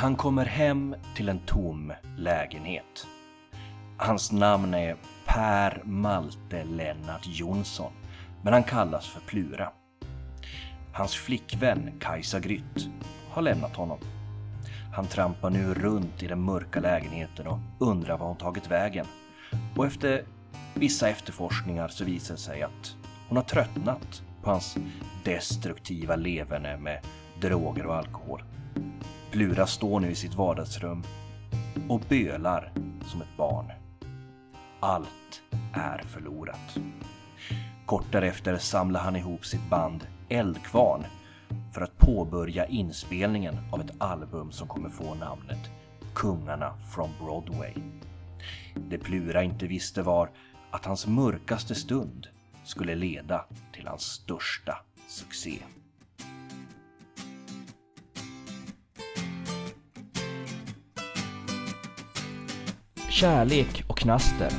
Han kommer hem till en tom lägenhet. Hans namn är Per Malte Lennart Jonsson, men han kallas för Plura. Hans flickvän Kajsa Grytt har lämnat honom. Han trampar nu runt i den mörka lägenheten och undrar var hon tagit vägen. Och efter vissa efterforskningar så visar det sig att hon har tröttnat på hans destruktiva leverne med droger och alkohol. Plura står nu i sitt vardagsrum och bölar som ett barn. Allt är förlorat. Kort därefter samlar han ihop sitt band Eldkvarn för att påbörja inspelningen av ett album som kommer få namnet Kungarna från Broadway. Det Plura inte visste var att hans mörkaste stund skulle leda till hans största succé. Kärlek och knaster.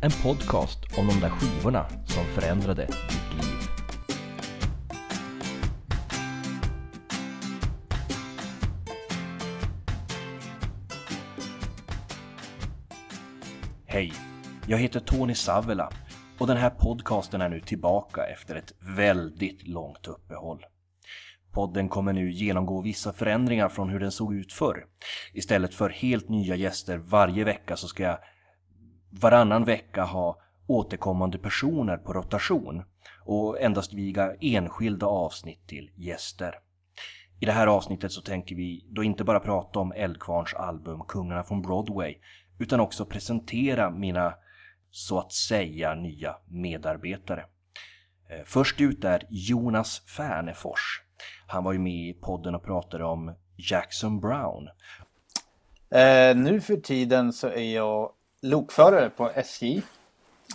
En podcast om de där skivorna som förändrade ditt liv. Hej, jag heter Tony Savela och den här podcasten är nu tillbaka efter ett väldigt långt uppehåll. Podden kommer nu genomgå vissa förändringar från hur den såg ut förr. Istället för helt nya gäster varje vecka så ska jag varannan vecka ha återkommande personer på rotation och endast viga enskilda avsnitt till gäster. I det här avsnittet så tänker vi då inte bara prata om Eldkvarns album Kungarna från Broadway utan också presentera mina så att säga nya medarbetare. Eh, först ut är Jonas Färnefors. Han var ju med i podden och pratade om Jackson Brown. Eh, nu för tiden så är jag lokförare på SJ.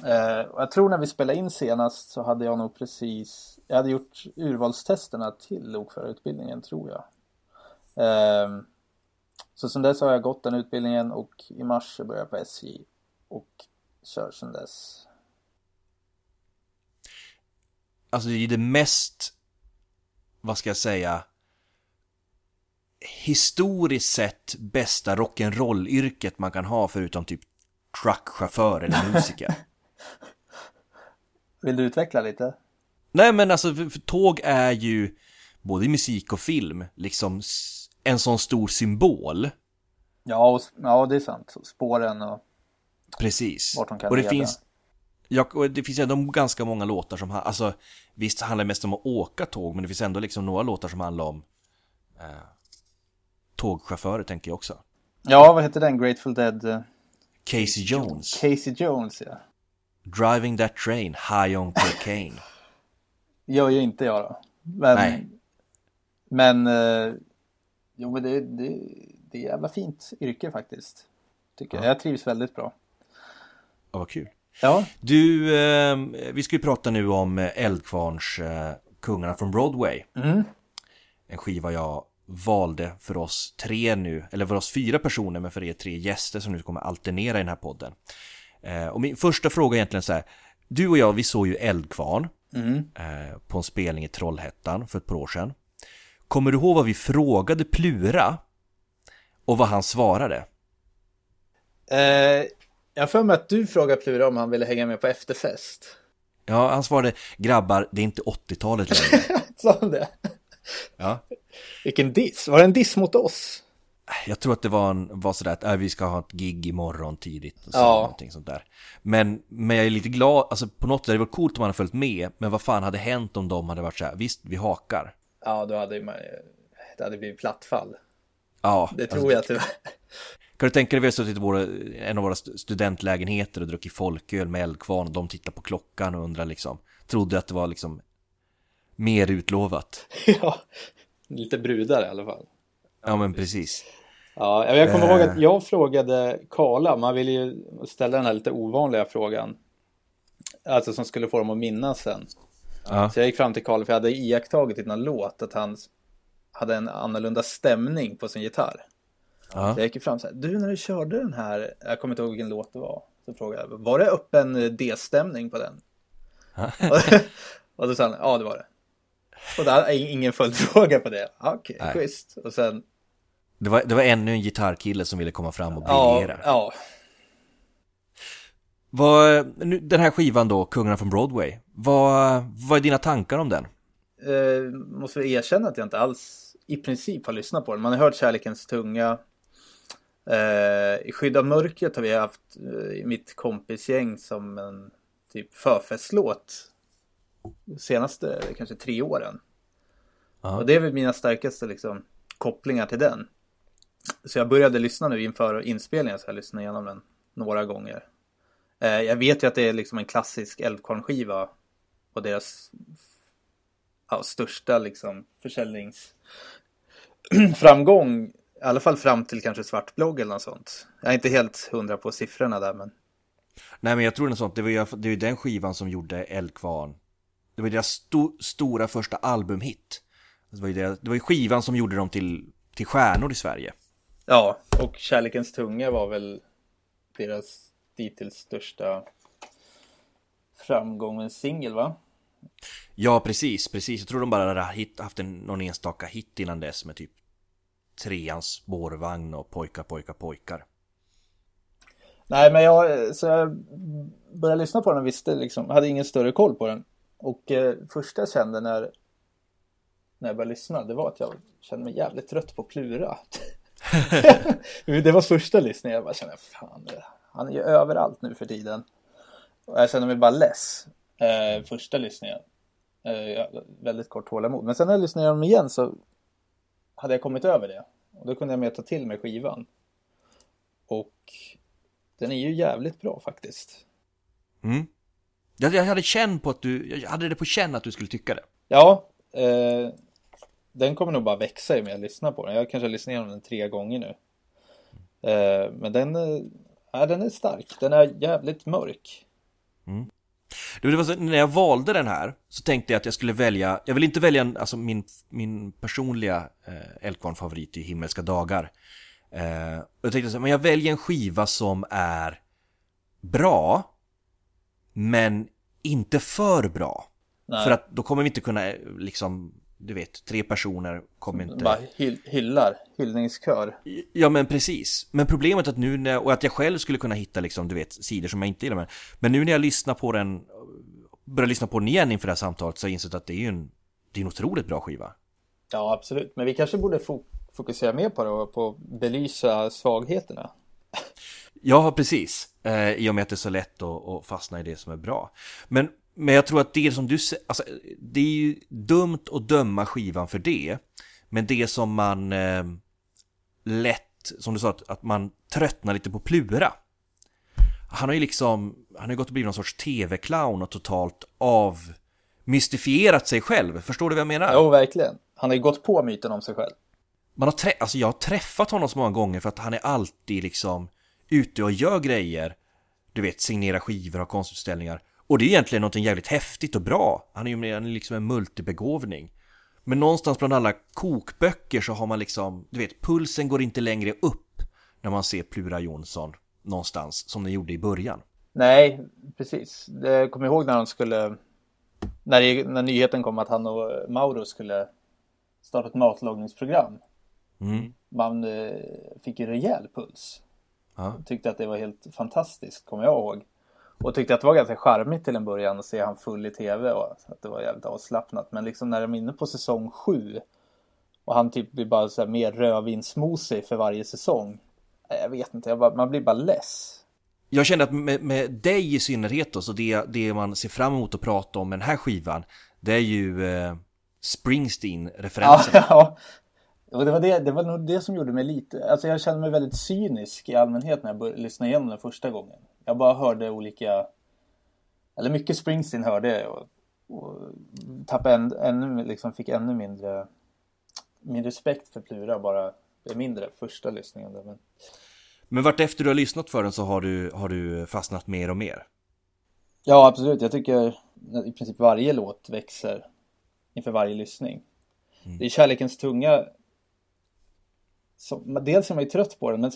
Eh, jag tror när vi spelade in senast så hade jag nog precis, jag hade gjort urvalstesterna till lokförarutbildningen tror jag. Eh, så sen dess har jag gått den utbildningen och i mars så började jag på SJ och kör sen dess. Alltså det är det mest, vad ska jag säga, historiskt sett bästa rock'n'roll-yrket man kan ha förutom typ truckchaufför eller musiker. Vill du utveckla lite? Nej men alltså, för, tåg är ju både i musik och film liksom en sån stor symbol. Ja, och, ja det är sant. Spåren och Precis. vart de kan och det leda. finns, ja, och det finns ändå ganska många låtar som, alltså visst handlar det mest om att åka tåg, men det finns ändå liksom några låtar som handlar om eh, tågchaufförer tänker jag också. Ja, vad heter den? Grateful Dead? eh, Casey Jones, Casey Jones, ja. Driving That Train, High on Cocaine. Gör ju inte jag då. Men, Nej. men eh, jo men det, det, det är jävla fint yrke faktiskt. Tycker jag. Jag trivs väldigt bra. Ja, vad kul. Ja, Du, eh, vi ska ju prata nu om eh, Eldkvarns eh, Kungarna från Broadway. Mm. En skiva jag valde för oss tre nu, eller för oss fyra personer, men för er tre gäster som nu kommer alternera i den här podden. Eh, och min första fråga är egentligen så här, du och jag, vi såg ju Eldkvarn mm. eh, på en spelning i Trollhättan för ett par år sedan. Kommer du ihåg vad vi frågade Plura? Och vad han svarade? Jag har för mig att du frågade Plura om han ville hänga med på efterfest. Ja, han svarade, grabbar, det är inte 80-talet längre. Sa han det? Ja. Vilken diss. Var det en diss mot oss? Jag tror att det var, en, var sådär att äh, vi ska ha ett gig imorgon tidigt. Och så, Ja. någonting sånt där. Men, men jag är lite glad, alltså på något sätt, det var coolt om man hade följt med. Men vad fan hade hänt om de hade varit så här, visst vi hakar. Ja, då hade man det hade blivit plattfall. Ja, Det tror alltså, jag tyvärr. Kan du tänka dig vi har suttit i våra, en av våra st- studentlägenheter och druckit folköl med eldkvarn och de tittar på klockan och undrar liksom, trodde att det var liksom mer utlovat. ja, lite brudar i alla fall. Ja men precis. Ja, jag kommer ihåg Eh. att jag frågade Karla, man ville ju ställa den här lite ovanliga frågan. Alltså som skulle få dem att minnas sen. Ja, Så jag gick fram till Karla för jag hade iakttagit i någon låt att han hade en annorlunda stämning på sin gitarr. Ja. Så jag gick fram så här, du när du körde den här, jag kommer inte ihåg vilken låt det var. Så frågade jag, var det öppen eh, D-stämning på den? och, och då sa han, ja det var det. Och där är ingen följdfråga på det. Ja, Okej, Nej. schysst. Och sen Det var, det var ännu en gitarrkille som ville komma fram och Ja, briljera. ja. Vad, nu, den här skivan då, Kungarna från Broadway. Vad, vad är dina tankar om den? Eh, måste erkänna att jag inte alls i princip har lyssnat på den. Man har hört Kärlekens tunga. Eh, I skydd av mörkret har vi haft eh, i mitt kompisgäng som en typ förfestlåt. De senaste kanske tre åren. Ja. Och det är väl mina starkaste liksom, kopplingar till den. Så jag började lyssna nu inför inspelningen så jag lyssnade igenom den några gånger. Eh, jag vet ju att det är liksom en klassisk Eldkvarn-skiva och deras ja, största liksom försäljningsframgång. I alla fall fram till kanske Svartblogg eller något sånt. Jag är inte helt hundra på siffrorna där men. Nej men jag tror det är sånt, det var ju, det var den skivan som gjorde Eldkvarn. Det var deras sto, stora första albumhit. Det var, ju deras, det var ju skivan som gjorde dem till, till stjärnor i Sverige. Ja, och Kärlekens tunga var väl deras dittills största framgång med en singel va? Ja precis, precis. Jag tror de bara hade haft en, någon enstaka hit innan dess med typ treans spårvagn och pojkar, pojkar, pojkar. Nej, men jag, så jag började lyssna på den och visste liksom, hade ingen större koll på den. Och eh, första jag kände när, när jag började lyssna, det var att jag kände mig jävligt trött på Plura. det var första lyssningen, jag bara kände, fan, han är ju överallt nu för tiden. Och jag kände mig bara less, eh, första lyssningen. Eh, väldigt kort tålamod. Men sen när jag lyssnade igenom igen så hade jag kommit över det. Och då kunde jag mer ta till mig skivan. Och den är ju jävligt bra faktiskt. Mm. Jag, jag hade känn på att du, jag hade det på känn att du skulle tycka det. Ja, eh, den kommer nog bara växa med att jag lyssnar på den. Jag kanske har lyssnat igenom den tre gånger nu. Eh, men den, eh, den är stark. Den är jävligt mörk. Det var så, när jag valde den här så tänkte jag att jag skulle välja, jag vill inte välja en, alltså min, min personliga eh, Eldkvarn-favorit i Himmelska dagar. Eh, och jag tänkte så men jag väljer en skiva som är bra, men inte för bra. Nej. För att då kommer vi inte kunna, eh, liksom, du vet, tre personer kommer inte... Bara hyll, hyllar, hyllningskör. Ja men precis. Men problemet är att nu när, och att jag själv skulle kunna hitta liksom, du vet, sidor som jag inte gillar. Men, men nu när jag lyssnar på den, börjar lyssna på den igen inför det här samtalet så har jag insett att det är ju en, det är en otroligt bra skiva. Ja, absolut. Men vi kanske borde fo- fokusera mer på det och på belysa svagheterna. Ja, precis. Eh, I och med att det är så lätt att, att fastna i det som är bra. Men, men jag tror att det som du säger, alltså, det är ju dumt att döma skivan för det. Men det som man eh, lätt, som du sa, att, att man tröttnar lite på Plura. Han har ju liksom, han har gått och blivit någon sorts tv-clown och totalt avmystifierat sig själv. Förstår du vad jag menar? Jo, verkligen. Han har ju gått på myten om sig själv. Man har trä- alltså jag har träffat honom så många gånger för att han är alltid liksom ute och gör grejer. Du vet, signera skivor och konstutställningar. Och det är egentligen något jävligt häftigt och bra. Han är ju han är liksom en multibegåvning. Men någonstans bland alla kokböcker så har man liksom, du vet, pulsen går inte längre upp när man ser Plura Jonsson någonstans som den gjorde i början. Nej, precis. Jag kommer ihåg när de skulle, när, det, när nyheten kom att han och Mauro skulle starta ett matlagningsprogram. Mm. Man eh, fick ju rejäl puls. Ja. Tyckte att det var helt fantastiskt, kommer jag ihåg. Och tyckte att det var ganska charmigt till en början att se han full i tv och att det var jävligt avslappnat. Men liksom när de är inne på säsong sju och han typ blir bara så här mer rödvinsmosig för varje säsong. Jag vet inte, jag bara, man blir bara less. Jag kände att med, med dig i synnerhet då, så det, det man ser fram emot att prata om med den här skivan, det är ju eh, Springsteen-referensen. Ja, ja. Och det var, det, det var nog det som gjorde mig lite, alltså jag kände mig väldigt cynisk i allmänhet när jag började lyssna igenom den första gången. Jag bara hörde olika, eller mycket Springsteen hörde jag och, och tappade en, ännu, liksom fick ännu mindre, min respekt för Plura bara blev mindre första lyssningen. där, Men, Men vart efter du har lyssnat för den så har du, har du fastnat mer och mer. ja, absolut. Jag tycker i princip varje låt växer inför varje lyssning. Det är Kärlekens tunga som, dels är man ju trött på den, men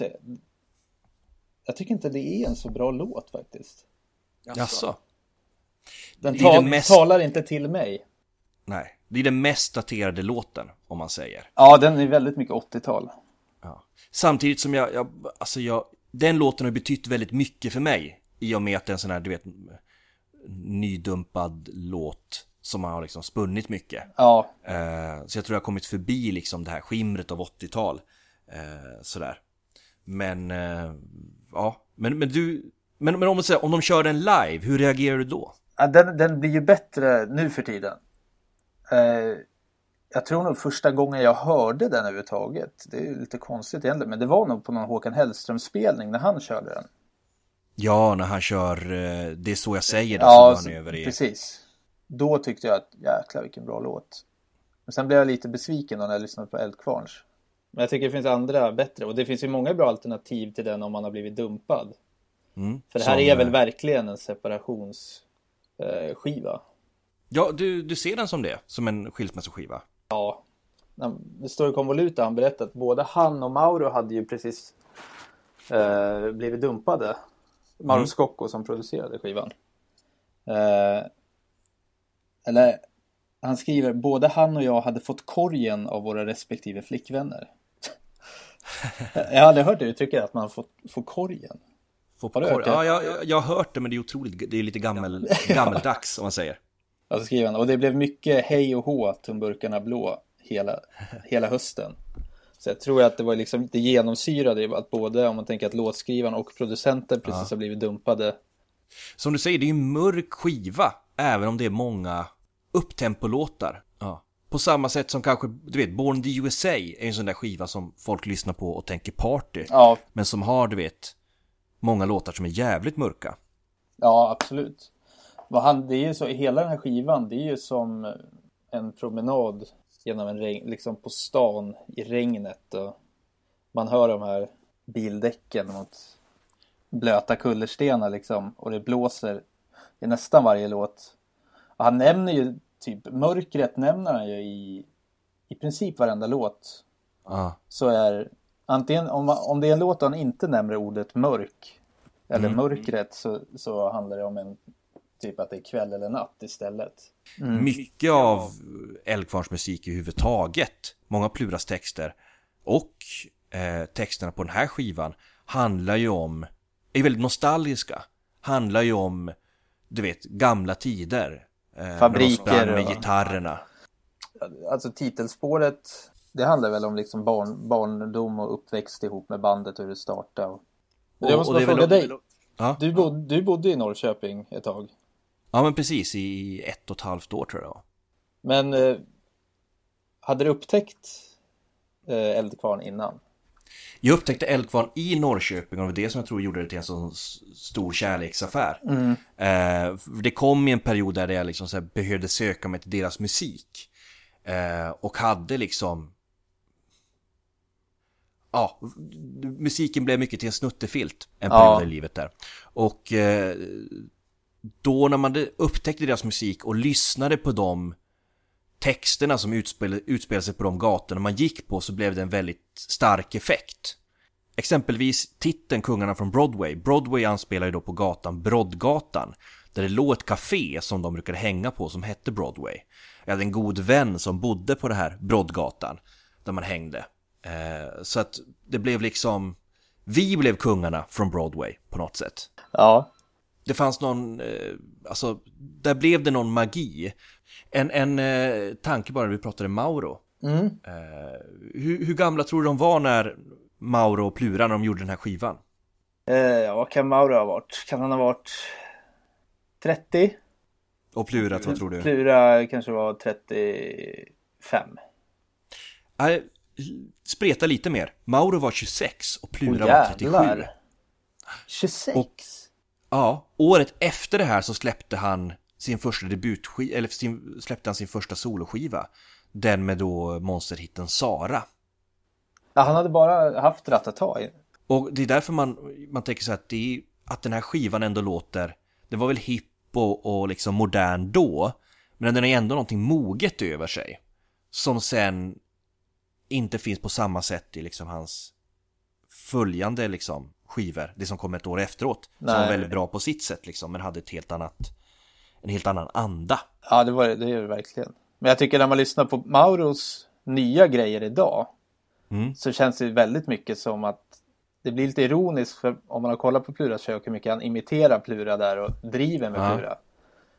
jag tycker inte det är en så bra låt faktiskt. Jaså? Den Det är ta, den mest- talar inte till mig. Nej, det är den mest daterade låten om man säger. Ja, den är väldigt mycket 80-tal. Ja. Samtidigt som jag, jag, alltså jag, den låten har betytt väldigt mycket för mig. I och med att det är en sån här, du vet, nydumpad låt som har liksom spunnit mycket. Ja. Eh, så jag tror jag har kommit förbi liksom det här skimret av 80-tal. Eh, sådär. Men, eh, ja, men, men du, men, men om, man säger, om de kör den live, hur reagerar du då? ja den, den blir ju bättre nu för tiden. Eh, jag tror nog första gången jag hörde den överhuvudtaget, det är lite konstigt egentligen, men det var nog på någon Håkan Hellström-spelning när han körde den. Ja, när han kör eh, Det är så jag säger det, Ja, går han över i... precis. Då tyckte jag att jäklar vilken bra låt. Men sen blev jag lite besviken då när jag lyssnade på Eldkvarns. Men jag tycker det finns andra bättre och det finns ju många bra alternativ till den om man har blivit dumpad. Mm, För det här som, är väl eh, verkligen en separationsskiva. Eh. Ja, du, du ser den som det, som en skilsmässoskiva. ja. Det står i konvolutet han berättat att både han och Mauro hade ju precis eh, blivit dumpade. Mauro Mm. Scocco som producerade skivan. Eh, eller han skriver både han och jag hade fått korgen av våra respektive flickvänner. Jag har aldrig hört det uttrycket att man får, får korgen. Får Har du hört det? Ja, jag, jag, har hört det, men det är otroligt, det är lite gammel, gammeldags om man säger. Och så skriver han, och det blev mycket hej och hå, tumburkarna blå hela, hela hösten. Så jag tror att det var liksom, det genomsyrade att både, om man tänker att låtskrivaren och producenten precis har blivit dumpade. Som du säger, det är ju mörk skiva, även om det är många upptempolåtar. På samma sätt som kanske, du vet, Born the USA är en sån där skiva som folk lyssnar på och tänker party. Ja, Men som har, du vet, många låtar som är jävligt mörka. ja absolut. Han, det är ju så, hela den här skivan, det är ju som en promenad genom en regn, liksom på stan i regnet och man hör de här bildäcken mot blöta kullerstenar liksom och det blåser i nästan varje låt. Och han nämner ju typ mörkret nämner han ju i i princip varenda låt Ja. så är antingen om, om det är en låt han inte nämner ordet mörk eller mörkret så, så handlar det om en typ att det är kväll eller natt istället. Mycket av Eldkvarns musik överhuvudtaget, många Pluras texter och eh, texterna på den här skivan handlar ju om, är väldigt nostalgiska, handlar ju om, du vet, gamla tider. Eh, när de Fabriker sprang med och- gitarrerna. Alltså titelspåret det handlar väl om liksom barn, barndom och uppväxt ihop med bandet och hur det startade. Och... Och- Jag måste och bara fråga dig. Ja. Du, bod, du bodde i Norrköping ett tag. ja, men precis i ett och ett halvt år tror jag. Men eh, hade du upptäckt eh, Eldkvarn innan? Jag upptäckte Eldkvarn i Norrköping och det var det som jag tror gjorde det till en sån stor kärleksaffär. Eh, för det kom i en period där jag liksom så behövde söka mig till deras musik. Eh, och hade liksom... Ja, musiken blev mycket till en snuttefilt en Ja. period i livet där. Och eh, då när man upptäckte deras musik och lyssnade på de texterna som utspel, utspelade sig på de gatorna man gick på så blev det en väldigt stark effekt. Exempelvis titeln Kungarna från Broadway. Broadway anspelar ju då på gatan Broadgatan. Där det låg ett café som de brukade hänga på som hette Broadway. Jag hade en god vän som bodde på det här Broadgatan. Där man hängde. Eh, så att det blev liksom... Vi blev kungarna från Broadway på något sätt Ja det fanns någon, eh, alltså, där blev det någon magi. En, en eh, tanke bara när vi pratade Mauro. Mm. Eh, hur, hur gamla tror du de var när Mauro och Plura när de gjorde den här skivan? Eh, ja, vad kan Mauro ha varit? Kan han ha varit 30? Och Plura, vad tror du? Plura kanske var 35. Eh, spreta lite mer. Mauro var 26 och Plura Åh, var 37. jävlar. 26? Och- Ja, året efter det här så släppte han sin första debutskiva, eller sin, släppte han sin första soloskiva. Den med då monsterhitten Sara. Ja, han hade bara haft Ratata i. Och det är därför man, man tänker så här att, det är, att den här skivan ändå låter, det var väl hipp och, och liksom modern då, men den har ändå någonting moget över sig. Som sen inte finns på samma sätt i liksom hans följande liksom skivor, det som kommer ett år efteråt. Som var Nej. väldigt bra på sitt sätt liksom, men hade ett helt annat, en helt annan anda. Ja, det var det, är det verkligen. Men jag tycker när man lyssnar på Mauros nya grejer idag. mm. så känns det väldigt mycket som att det blir lite ironiskt för om man har kollat på Pluras kök hur mycket han imiterar Plura där och driver med ja. Plura.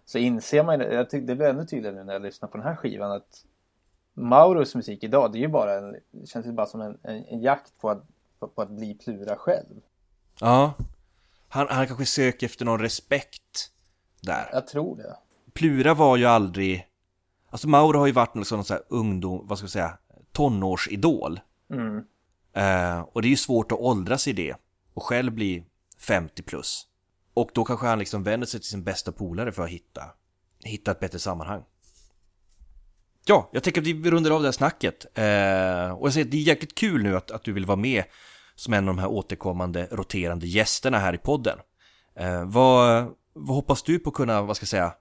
Så inser man, jag tycker det blir ännu tydligare nu när jag lyssnar på den här skivan att Mauros musik idag det är ju bara en, känns ju bara som en, en, en jakt på att, på, på, att bli Plura själv. Ja, han, han kanske söker efter någon respekt där. Jag tror det. Plura var ju aldrig, alltså Mauro har ju varit någon sån här ungdom, vad ska jag säga, tonårsidol. Mm. Uh, och det är ju svårt att åldras i det och själv bli 50 plus. Och då kanske han liksom vänder sig till sin bästa polare för att hitta, hitta ett bättre sammanhang. Ja, jag tänker att vi rundar av det här snacket. Uh, och jag säger att det är jäkligt kul nu att, att du vill vara med som en av de här återkommande roterande gästerna här i podden. Uh, vad, vad hoppas du på kunna, vad ska jag säga,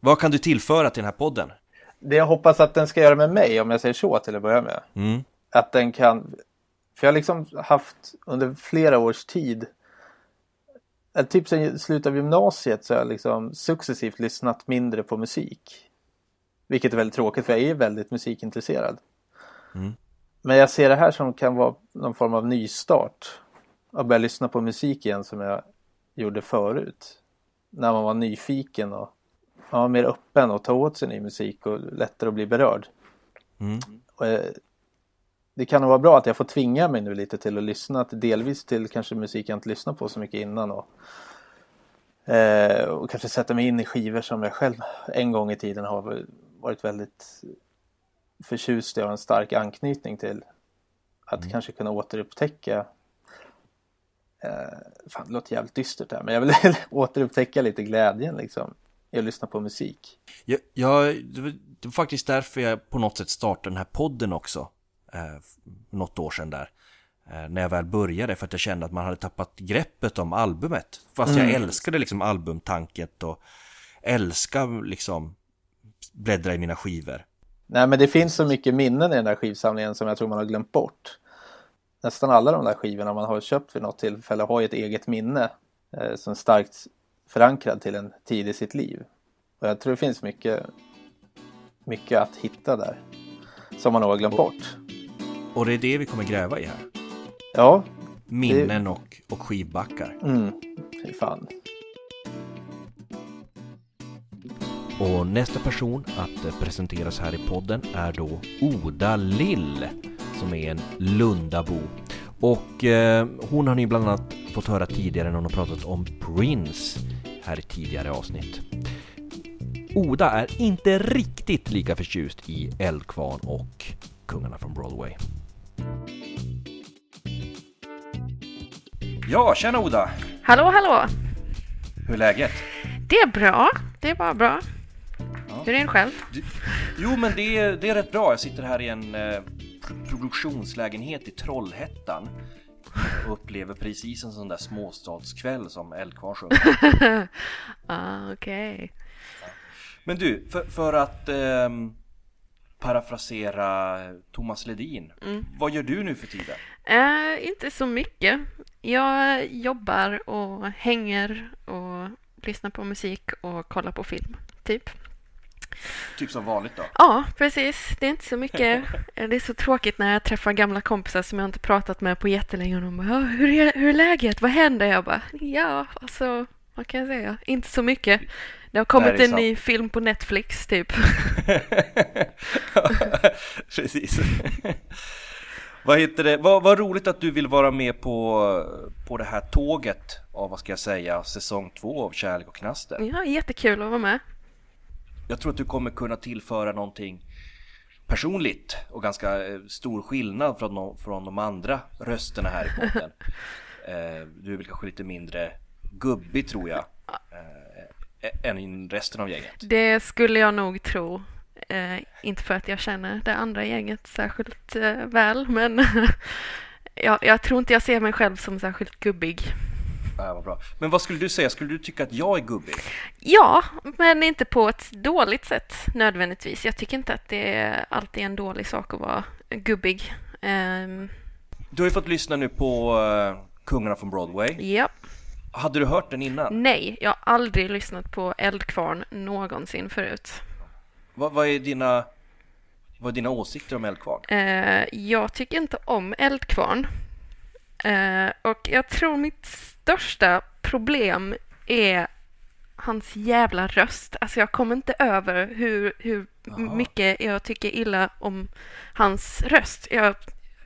vad kan du tillföra till den här podden? Det jag hoppas att den ska göra med mig, om jag säger så till att börja med. Mm. Att den kan för jag har liksom haft under flera års tid Typ sen slutet av gymnasiet så har jag liksom successivt lyssnat mindre på musik. Vilket är väldigt tråkigt för jag är väldigt musikintresserad. Mm. Men jag ser det här som kan vara någon form av nystart. Att börja lyssna på musik igen som jag gjorde förut. När man var nyfiken och man var mer öppen och ta åt sig ny musik och lättare att bli berörd. Mm. Och det kan nog vara bra att jag får tvinga mig nu lite till att lyssna till, delvis till kanske musik jag inte lyssnat på så mycket innan och, eh, och kanske sätta mig in i skivor som jag själv en gång i tiden har varit väldigt förtjust i och en stark anknytning till. Att mm. kanske kunna återupptäcka eh, Fan, det låter jävligt dystert där men jag vill återupptäcka lite glädjen liksom i att lyssna på musik. Ja, ja, det var faktiskt därför jag på något sätt startade den här podden också eh, något år sedan där. Eh, när jag väl började för att jag kände att man hade tappat greppet om albumet. Fast mm. jag älskade liksom albumtanket och älskar liksom bläddra i mina skivor. Nej men det finns så mycket minnen i den där skivsamlingen som jag tror man har glömt bort. Nästan alla de där skivorna man har köpt vid något tillfälle har ju ett eget minne eh, som starkt förankrad till en tid i sitt liv. Och jag tror det finns mycket, mycket att hitta där som man nog har glömt bort. Och det är det vi kommer gräva i här. Ja. Minnen det... och, och skivbackar. Mm, fy fan. Och nästa person att presenteras här i podden är då Oda Lill som är en Lundabo. Och eh, hon har ni bland annat fått höra tidigare när hon har pratat om Prince här i tidigare avsnitt. Oda är inte riktigt lika förtjust i Eldkvarn och Kungarna från Broadway. Ja, tjena Oda! Hallå, hallå! Hur är läget? Det är bra, det är bara bra. Hur är det själv? Jo, men det är, det är rätt bra. Jag sitter här i en eh, produktionslägenhet i Trollhättan och upplever precis en sån där småstadskväll som Eldkvarn sjunger. ah, okej. Okay. Men du, för, för att eh, parafrasera Thomas Ledin. Mm. Vad gör du nu för tiden? Äh, inte så mycket. Jag jobbar och hänger och lyssnar på musik och kollar på film, typ. Typ som vanligt då? Ja, precis. Det är inte så mycket. Det är så tråkigt när jag träffar gamla kompisar som jag inte pratat med på jättelänge och de bara hur är, hur är läget? Vad händer? Jag bara ja, alltså vad kan jag säga? Inte så mycket. Det har kommit en ny film på Netflix typ. Precis. vad heter det? Vad, vad roligt att du vill vara med på, på det här tåget av, vad ska jag säga, säsong två av Kärlek och Knaster. Ja, jättekul att vara med. Jag tror att du kommer kunna tillföra någonting personligt och ganska eh, stor skillnad från de, från de andra rösterna här i podden. Eh, du är väl kanske lite mindre gubbig tror jag. Eh, än resten av gänget. Det skulle jag nog tro. Eh, inte för att jag känner det andra gänget särskilt eh, väl, men jag, jag, tror inte jag ser mig själv som särskilt gubbig. Ja, vad bra. Men vad skulle du säga, skulle du tycka att jag är gubbig? Ja, men inte på ett dåligt sätt nödvändigtvis. Jag tycker inte att det är alltid en dålig sak att vara gubbig. Um... Du har ju fått lyssna nu på uh, Kungarna från Broadway. Ja. Hade du hört den innan? Nej, jag har aldrig lyssnat på Eldkvarn någonsin förut. Vad, vad är dina Vad är dina åsikter om Eldkvarn? Eh, jag tycker inte om Eldkvarn. Eh, och jag tror mitt största problem är hans jävla röst. Alltså jag kommer inte över hur, hur mycket jag tycker illa om hans röst. Jag,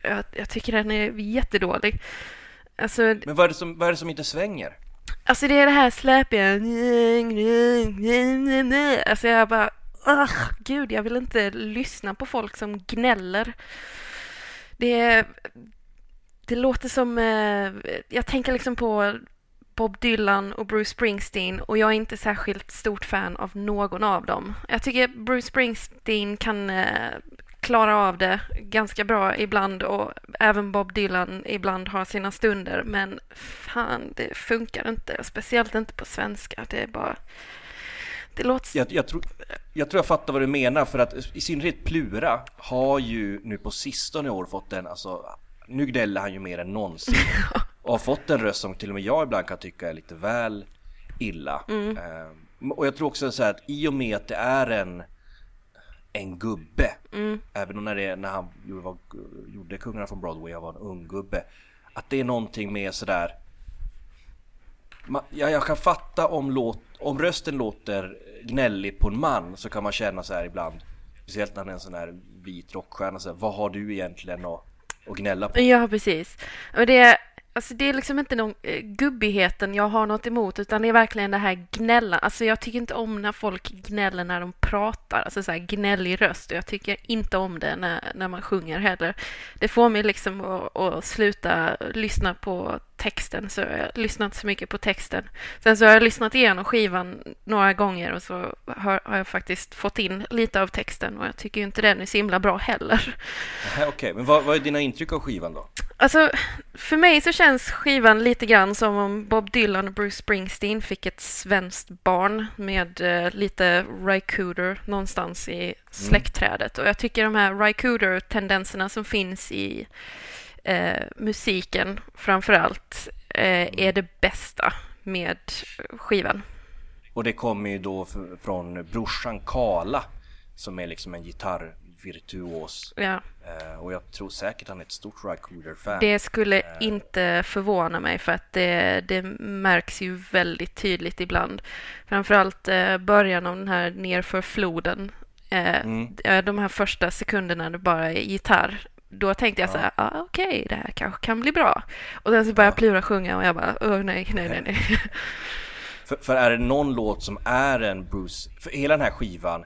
jag, jag tycker den är jättedålig. Alltså, Men vad är, det som, vad är det som inte svänger? alltså det är det här släpiga. Alltså jag bara, Ugh, gud, jag vill inte lyssna på folk som gnäller. Det, det låter som, eh, jag tänker liksom på Bob Dylan och Bruce Springsteen och jag är inte särskilt stort fan av någon av dem. Jag tycker Bruce Springsteen kan eh, klara av det ganska bra ibland och även Bob Dylan ibland har sina stunder men fan, det funkar inte. Speciellt inte på svenska. Det är bara... Det låter... Jag, jag, tror, jag tror jag fattar vad du menar för att i synnerhet Plura har ju nu på sistone år fått en, alltså nu gnäller han ju mer än någonsin och har fått en röst som till och med jag ibland kan tycka är lite väl illa. Mm. Ehm, och jag tror också så här att i och med att det är en en gubbe, Mm. även när, det, när han gjorde, var, gjorde Kungarna från Broadway och var en ung gubbe, att det är någonting med sådär Ja, jag kan fatta om, låt, om rösten låter gnällig på en man så kan man känna så här ibland Speciellt när han är en sån här vit rockstjärna så här, Vad har du egentligen att, och gnälla på? Ja, precis. Och det, är- alltså det är liksom inte någon eh, gubbigheten jag har något emot, utan det är verkligen det här gnällan. Alltså jag tycker inte om när folk gnäller när de pratar, alltså så här gnällig röst. Jag tycker inte om det när, när man sjunger heller. Det får mig liksom att, att sluta lyssna på texten, så jag lyssnar inte så mycket på texten. Sen så har jag lyssnat igenom skivan några gånger och så har, har jag faktiskt fått in lite av texten och jag tycker ju inte den är så himla bra heller. Okej, men vad, vad är dina intryck av skivan då? Alltså, för mig så känns skivan lite grann som om Bob Dylan och Bruce Springsteen fick ett svenskt barn med eh, lite Rycooder någonstans i släktträdet. Och jag tycker de här Rycooder-tendenserna som finns i eh, musiken framför allt eh, är det bästa med skivan. Och det kommer ju då från brorsan Kala som är liksom en gitarrvirtuos Ja, eh, och jag tror säkert han är ett stort Rycooder-fan. det skulle inte förvåna mig för att det, det märks ju väldigt tydligt ibland. Framförallt eh, början av den här nerför floden. Eh, Mm. eh, De här första sekunderna det bara är gitarr. Då tänkte jag så här, ah, okej, det här kanske kan bli bra. Och sen så började Plura sjunga och jag bara, åh nej, nej, nej, nej. För, för är det någon låt som är en Bruce, för hela den här skivan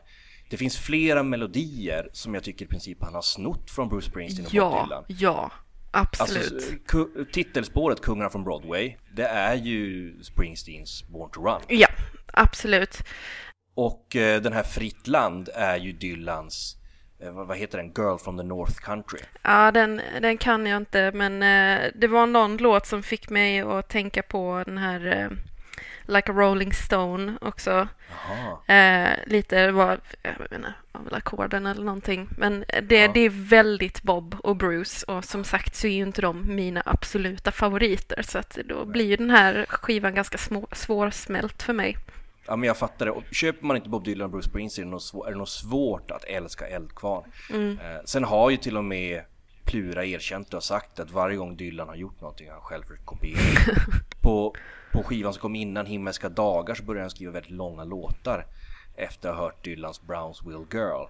Det finns flera melodier som jag tycker i princip han har snott från Bruce Springsteen och Bob ja, Dylan ja, absolut. Alltså, ku- titelspåret Kungarna från Broadway Det är ju Springsteens Born to Run Ja, absolut. Och eh, den här Fritt land är ju Dylans vad, vad heter den? Girl from the North Country Ja, den, den kan jag inte, men eh, det var någon låt som fick mig att tänka på den här eh, Like a Rolling Stone också. Eh, lite, var, jag inte, var väl ackorden eller någonting. Men det, Ja. det är väldigt Bob och Bruce och som sagt så är ju inte de mina absoluta favoriter så att då blir ju den här skivan ganska små, svårsmält för mig. Ja men jag fattar det. Och köper man inte Bob Dylan och Bruce Springsteen är det nog, svår, är det nog svårt att älska Eldkvarn. Eh, sen har ju till och med Plura erkänt och sagt att varje gång Dylan har gjort någonting har han själv försökt kopiera. på, på skivan som kom innan Himmelska dagar så började han skriva väldigt långa låtar efter att ha hört Dylans Brownsville Girl.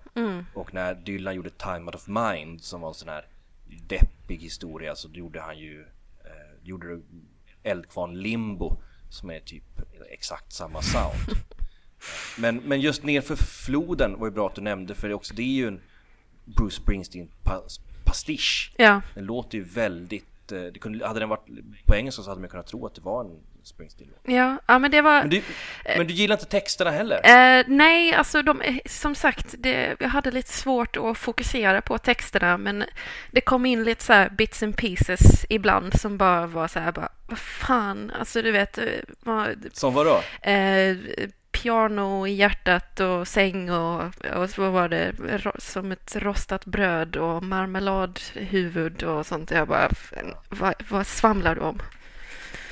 Och när Dylan gjorde Time Out of Mind som var en sån här deppig historia så gjorde han ju eh, gjorde Eldkvarn Limbo som är typ exakt samma sound. Men, men just nerför floden var ju bra att du nämnde för det, är också, det är ju en Bruce Springsteen pa, pastisch. Ja, Den låter ju väldigt, eh, det kunde, hade den varit på engelska så hade man kunnat tro att det var en Springsteen-låt. ja, ja men det var... Men du, men du gillar inte texterna heller? Eh, nej, alltså de, eh, som sagt, det, jag hade lite svårt att fokusera på texterna men det kom in lite så bits and pieces ibland som bara var så här bara, vad fan, alltså du vet, eh, vad- Som vadå? eh, piano i hjärtat och säng och, och så var det som ett rostat bröd och marmeladhuvud och sånt. Jag bara, vad, vad svamlar du om?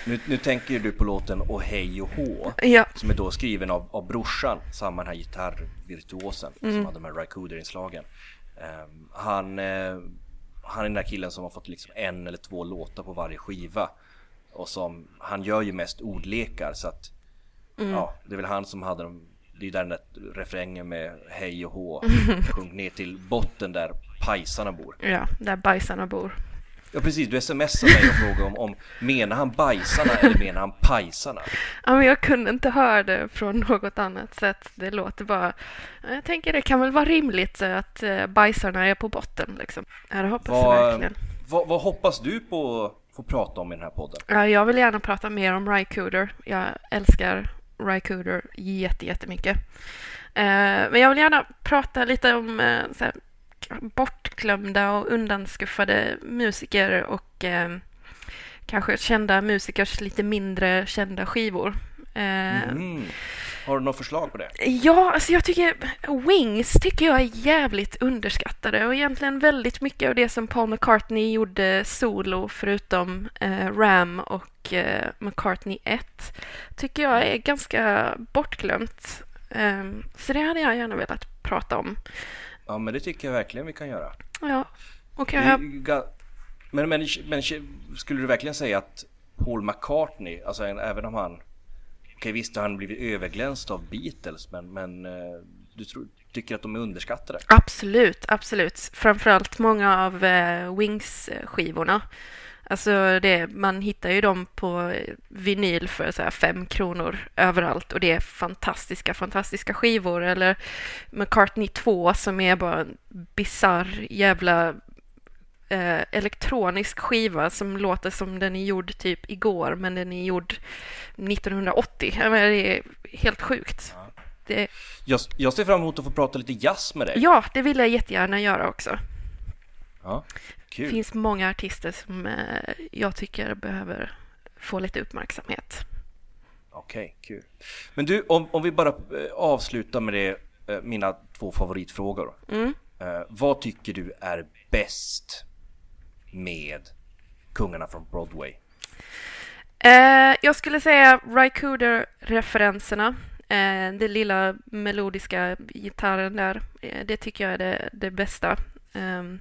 Nu, nu tänker du på låten Och hej och hå Ja, som är då skriven av, av brorsan, samma den här gitarrvirtuosen som hade de här Rycooder-inslagen. Um, han, uh, han är den där killen som har fått liksom en eller två låtar på varje skiva. Och som, han gör ju mest ordlekar så att mm. ja, det är väl han som hade dem. Det är där den där refrängen med hej och hå sjönk ner till botten där pajsarna bor. Ja, där bajsarna bor. Ja precis, du smsade mig och frågade om, om menar han bajsarna eller menar han pajsarna? Ja men jag kunde inte höra det från något annat sätt. Det låter bara... Jag tänker det kan väl vara rimligt att eh, bajsarna är på botten liksom. Ja, det hoppas vad, jag verkligen. Vad, vad hoppas du på att få prata om i den här podden? Ja, jag vill gärna prata mer om Rycooder. Jag älskar Rycooder jättemycket. Eh, men jag vill gärna prata lite om eh, bortglömda och undanskuffade musiker och eh, kanske kända musikers lite mindre kända skivor. Eh, mm. Har du något förslag på det? Ja, alltså jag tycker Wings tycker jag är jävligt underskattade och egentligen väldigt mycket av det som Paul McCartney gjorde solo förutom eh, Ram och eh, McCartney 1 tycker jag är ganska bortglömt. Um, så det hade jag gärna velat prata om. Ja, men det tycker jag verkligen vi kan göra. Ja, okej. Okay, men, men, men skulle du verkligen säga att Paul McCartney, alltså även om han Okej visst har han blivit överglänst av Beatles men, men eh, du tror, tycker att de är underskattade? Absolut, absolut. Framförallt många av eh, Wings-skivorna. Alltså det, man hittar ju dem på vinyl för så fem kronor överallt och det är fantastiska, fantastiska skivor. Eller McCartney 2 som är bara en bisarr jävla eh, elektronisk skiva som låter som den är gjord typ igår men den är gjord 1980. Jag menar, det är helt sjukt. Det... Jag, jag ser fram emot att få prata lite jazz med dig. Ja, det vill jag jättegärna göra också. Ja. Kul. Det finns många artister som eh, jag tycker behöver få lite uppmärksamhet. Okej, okay, kul. Men du, om, om vi bara eh, avslutar med det, eh, mina två favoritfrågor. Mm. Vad tycker du är bäst med Kungarna från Broadway? jag skulle säga Rycooder-referenserna. den lilla melodiska gitarren där. det tycker jag är det, det bästa. Ehm,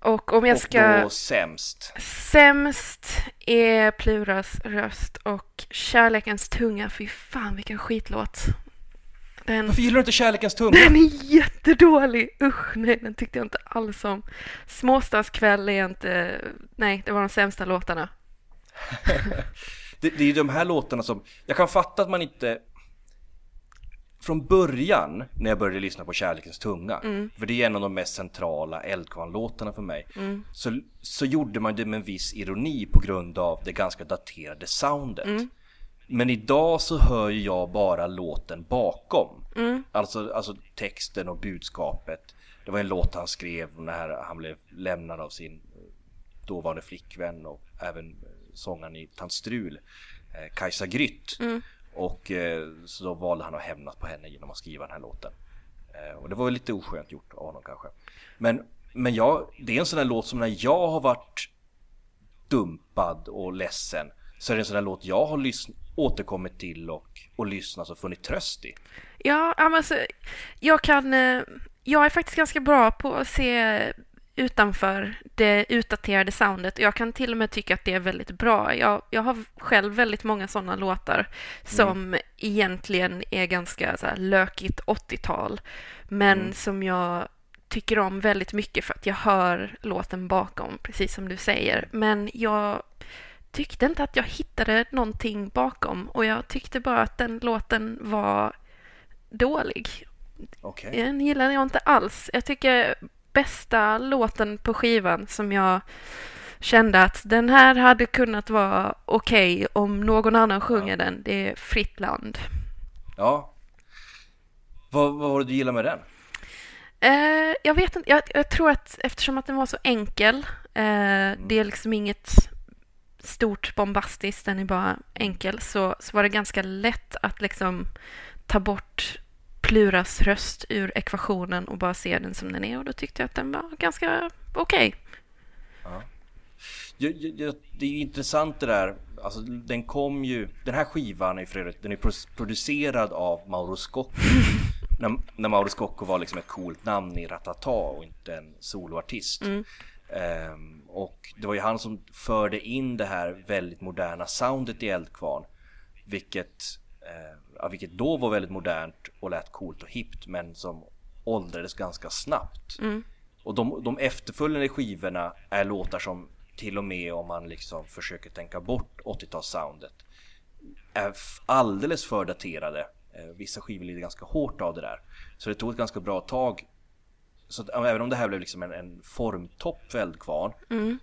och om jag ska... Och då sämst? Sämst är Pluras röst och Kärlekens tunga. Fy fan vilken skitlåt. Den... Varför gillar du inte Kärlekens tunga? Den är jättedålig! Usch, nej den tyckte jag inte alls om. Småstadskväll är inte... Nej, det var de sämsta låtarna. det, det är de här låtarna som... Jag kan fatta att man inte från början när jag började lyssna på Kärlekens tunga, mm. för det är en av de mest centrala Eldkvarn-låtarna för mig, mm. så, så gjorde man det med en viss ironi på grund av det ganska daterade soundet. Mm. Men idag så hör jag bara låten bakom. Mm. Alltså, alltså texten och budskapet. Det var en låt han skrev när han blev lämnad av sin dåvarande flickvän och även sångaren i Tant Strul, eh, Kajsa Grytt. Och eh, så då valde han att hämnas på henne genom att skriva den här låten. Eh, och det var väl lite oskönt gjort av honom kanske. Men, men jag, det är en sån där låt som när jag har varit dumpad och ledsen så är det en sån där låt jag har återkommit till och, och lyssnat och funnit tröst i. Ja, alltså, jag kan... Eh, jag är faktiskt ganska bra på att se utanför det utdaterade soundet. Jag kan till och med tycka att det är väldigt bra. Jag, jag har själv väldigt många sådana låtar som mm. egentligen är ganska så här, lökigt 80-tal, men mm. som jag tycker om väldigt mycket för att jag hör låten bakom, precis som du säger. Men jag tyckte inte att jag hittade någonting bakom och jag tyckte bara att den låten var dålig. Okay. Den gillade jag inte alls. Jag tycker bästa låten på skivan som jag kände att den här hade kunnat vara okej okay om någon annan sjunger ja. den. Det är Fritt land. Ja. Vad, vad var det du gillade med den? Eh, jag vet inte. Jag, jag, tror att eftersom att den var så enkel. Eh, mm. Det är liksom inget stort bombastiskt, den är bara enkel. Så, så var det ganska lätt att liksom ta bort Pluras röst ur ekvationen och bara se den som den är och då tyckte jag att den var ganska okej. Okay. Ja. det är ju intressant det där, alltså den kom ju, den här skivan är för övrigt, den är producerad av Mauro Scocchi när, när Mauro Scocco var liksom ett coolt namn i Ratata och inte en soloartist. Mm. Ehm, och det var ju han som förde in det här väldigt moderna soundet i Eldkvarn. Vilket, ja, vilket då var väldigt modernt och lät coolt och hippt men som åldrades ganska snabbt. Mm. Och de, de efterföljande skivorna är låtar som till och med om man liksom försöker tänka bort 80-talssoundet är alldeles för daterade. Eh, vissa skivor lider ganska hårt av det där. Så det tog ett ganska bra tag. Så att, även om det här blev liksom en, en formtopp för Eldkvarn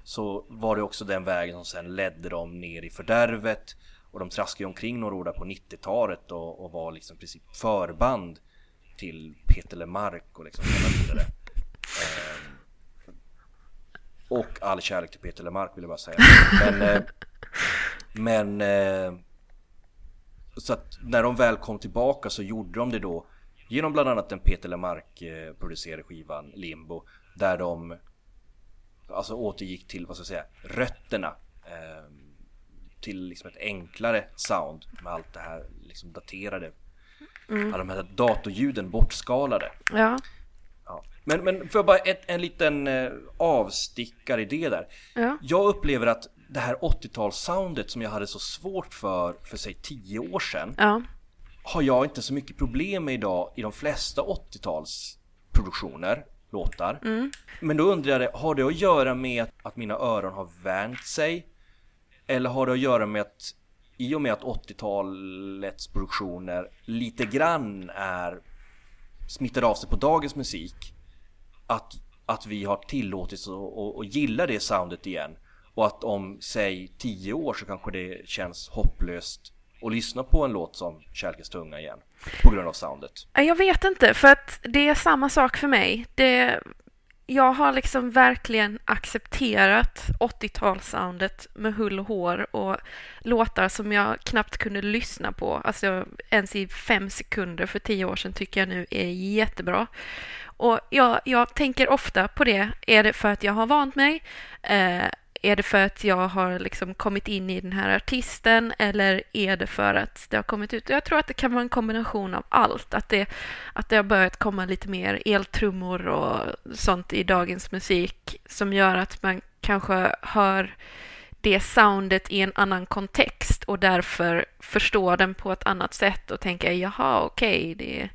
så var det också den vägen som sen ledde dem ner i fördärvet. Och de traskade omkring några år där på 90-talet och, och var liksom i princip förband till Peter Lemark och liksom hela vidare. Eh, och all kärlek till Peter Lemark vill jag bara säga. Men, eh, men eh, så att när de väl kom tillbaka så gjorde de det då genom bland annat den Peter Lemark eh, producerade skivan Limbo där de alltså återgick till vad ska jag säga rötterna eh, till liksom ett enklare sound med allt det här liksom daterade alla de här datorljuden bortskalade. Ja, Ja. Men, men för bara ett, en liten eh, det där. ja, Jag upplever att det här 80-talssoundet som jag hade så svårt för för säg 10 år sedan ja. har jag inte så mycket problem med idag i de flesta 80-talsproduktioner, låtar. Men då undrar jag, har det att göra med att, att mina öron har värnt sig? Eller har det att göra med att i och med att 80-talets produktioner lite grann är smittade av sig på dagens musik att, att vi har tillåtits att, gilla det soundet igen och att om säg 10 år så kanske det känns hopplöst att lyssna på en låt som Kärlekens tunga igen på grund av soundet. Jag vet inte, för att det är samma sak för mig. Det, jag har liksom verkligen accepterat 80-talssoundet med hull och hår och låtar som jag knappt kunde lyssna på, alltså ens i fem sekunder för tio år sedan tycker jag nu är jättebra. Och jag, jag tänker ofta på det. Är det för att jag har vant mig? Eh, är det för att jag har liksom kommit in i den här artisten eller är det för att det har kommit ut? Jag tror att det kan vara en kombination av allt. Att det, att det har börjat komma lite mer eltrummor och sånt i dagens musik som gör att man kanske hör det soundet i en annan kontext och därför förstår den på ett annat sätt och tänker jaha okej det,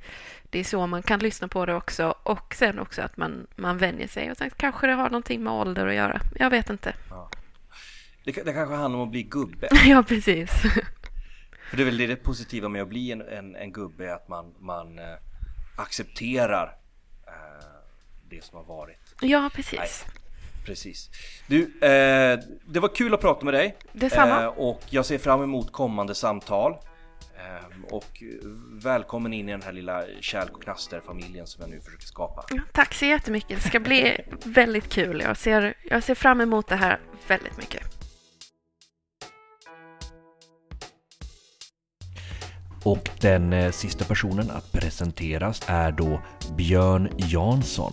det är så man kan lyssna på det också och sen också att man, man vänjer sig och sen kanske det har någonting med ålder att göra. Jag vet inte. Det, det kanske handlar om att bli gubbe. Ja, precis. För det är väl det, positiva med att bli en, en, en gubbe, att man, man eh, accepterar eh, det som har varit. Ja, precis. Precis. Du, eh, det var kul att prata med dig. Detsamma. Eh, och jag ser fram emot kommande samtal. Eh, och välkommen in i den här lilla kärlek och knaster-familjen som jag nu försöker skapa. Ja, Tack så jättemycket. Det ska bli väldigt kul. Jag ser, jag ser fram emot det här väldigt mycket. Och den eh, sista personen att presenteras är då Björn Jansson.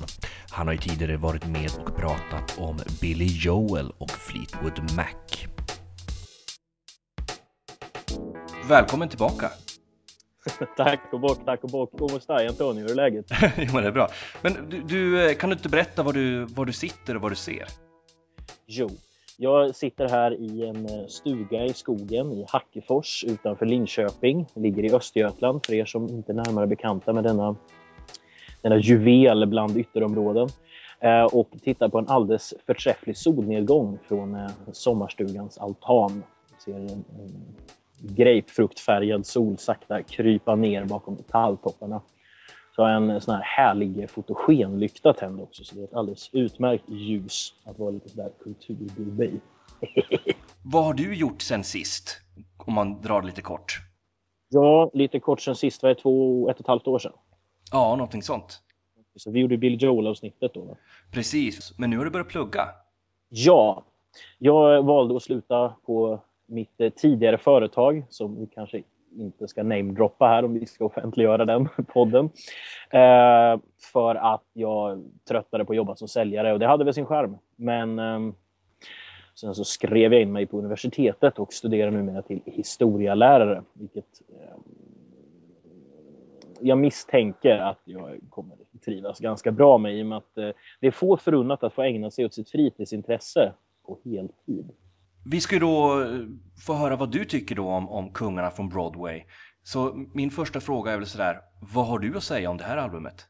Han har ju tidigare varit med och pratat om Billy Joel och Fleetwood Mac. Välkommen tillbaka! Tack och bock, tack och bock. Como stai Antonio? Hur är läget? jo men det är bra. Men du, du, eh, kan du inte berätta var du, var du sitter och vad du ser? Jo, jag sitter här i en eh, stuga i skogen i Hackefors utanför Linköping. Det ligger i Östergötland för er som inte är närmare bekanta med denna, denna juvel bland ytterområden. Eh, och tittar på en alldeles förträfflig solnedgång från sommarstugans altan. Vi ser en, en grapefruktfärgad sol sakta krypa ner bakom talltopparna. Så har jag en sån här härlig fotogenlykta tänd också, så det är ett alldeles utmärkt ljus att vara lite sådär kulturgubbe i. Vad har du gjort sen sist? Om man drar lite kort. Ja, lite kort sen sist, var det två, ett och ett halvt år sedan? Ja, någonting sånt. Så vi gjorde Bill Joel-avsnittet då. va? Precis, men nu har du börjat plugga. Ja, jag valde att sluta på mitt eh, tidigare företag som vi kanske inte ska namedroppa här om vi ska offentliggöra den podden. Eh, för att jag tröttnade på att jobba som säljare och det hade väl sin charm. Men eh, sen så skrev jag in mig på universitetet och studerar numera till historialärare. Vilket eh, jag misstänker att jag kommer trivas ganska bra med i och med att eh, det är få förunnat att få ägna sig åt sitt fritidsintresse på heltid. Vi ska ju då eh, få höra vad du tycker då om, om Kungarna från Broadway. Så min första fråga är väl sådär, vad har du att säga om det här albumet?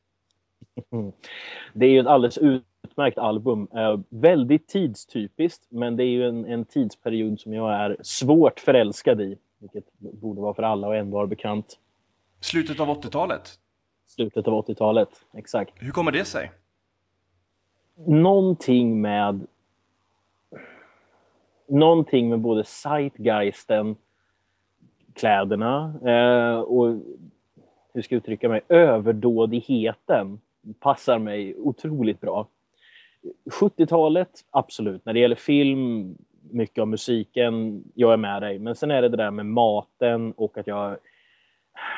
Det är ju ett alldeles utmärkt album. Eh, väldigt tidstypiskt, men det är ju en, en, tidsperiod som jag är svårt förälskad i. Vilket borde vara för alla och envar bekant. Slutet av 80-talet? Slutet av 80-talet, exakt. Hur kommer det sig? Någonting med någonting med både zeitgeisten, kläderna eh, och hur ska jag uttrycka mig, överdådigheten passar mig otroligt bra. 70-talet, absolut. När det gäller film, mycket av musiken, jag är med dig. Men sen är det det där med maten och att jag...